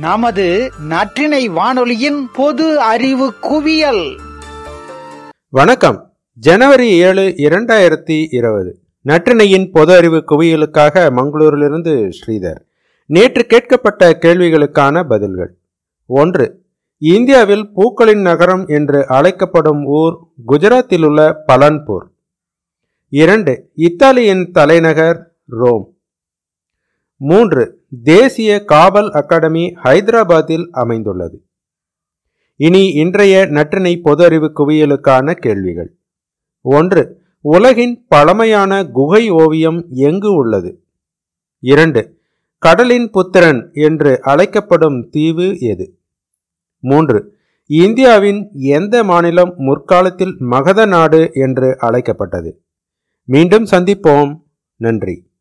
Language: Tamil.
நமது நற்றினை வானொலியின் பொது அறிவு குவியல். வணக்கம். ஜனவரி ஏழு இரண்டாயிரத்தி இருபது. நற்றினையின் பொது அறிவு குவியலுக்காக மங்களூரிலிருந்து ஸ்ரீதர். நேற்று கேட்கப்பட்ட கேள்விகளுக்கான பதில்கள். ஒன்று இந்தியாவில் பூக்களின் நகரம் என்று அழைக்கப்படும் ஊர் குஜராத்தில் உள்ள பலன்பூர். இரண்டு இத்தாலியின் தலைநகர் ரோம். மூன்று தேசிய காவல் அகாடமி ஹைதராபாத்தில் அமைந்துள்ளது. இனி இன்றைய நற்றினை பொது அறிவு குவியலுக்கான கேள்விகள். ஒன்று உலகின் பழமையான குகை ஓவியம் எங்கு உள்ளது? இரண்டு கடலின் புத்திரன் என்று அழைக்கப்படும் தீவு எது? மூன்று இந்தியாவின் எந்த மாநிலம் முற்காலத்தில் மகத நாடு என்று அழைக்கப்பட்டது? மீண்டும் சந்திப்போம். நன்றி.